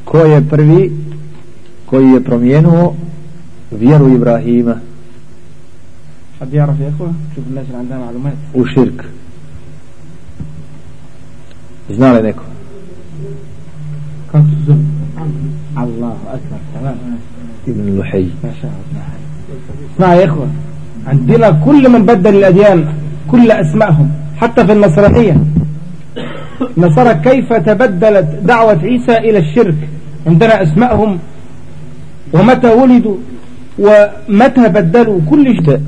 ko je prvi koji je promijenuo vjeru Ibrahima حد يعرف يا اخوه شوف الناس اللي عندها معلومات وشرك zna li neko الله اكبر تمام ابن لحي ما شاء الله اسمع يا اخوه عندنا كل من بدل الاديان كل اسمائهم حتى في النصرانيه نصارى كيف تبدلت دعوة عيسى إلى الشرك عندنا أسمائهم ومتى ولدوا ومتى بدلوا كل شيء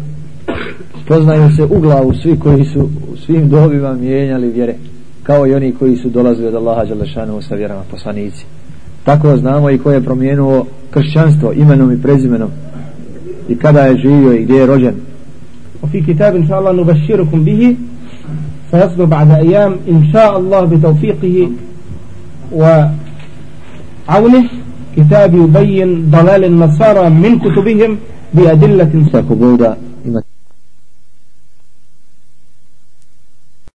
poznaju se u glavu svi koji su u svim dobima mijenjali vjere kao i oni koji su dolazili od Allaha Đalešanu sa vjerama poslanici tako znamo i ko je promijenuo kršćanstvo imenom i prezimenom I kada je živio i gdje je rođen وفي كتاب إن شاء الله نبشركم به سيصدر بعد أيام إن شاء الله بتوفيقه وعونه كتاب يبين ضلال النصارى من كتبهم بأدلة ساكو بودا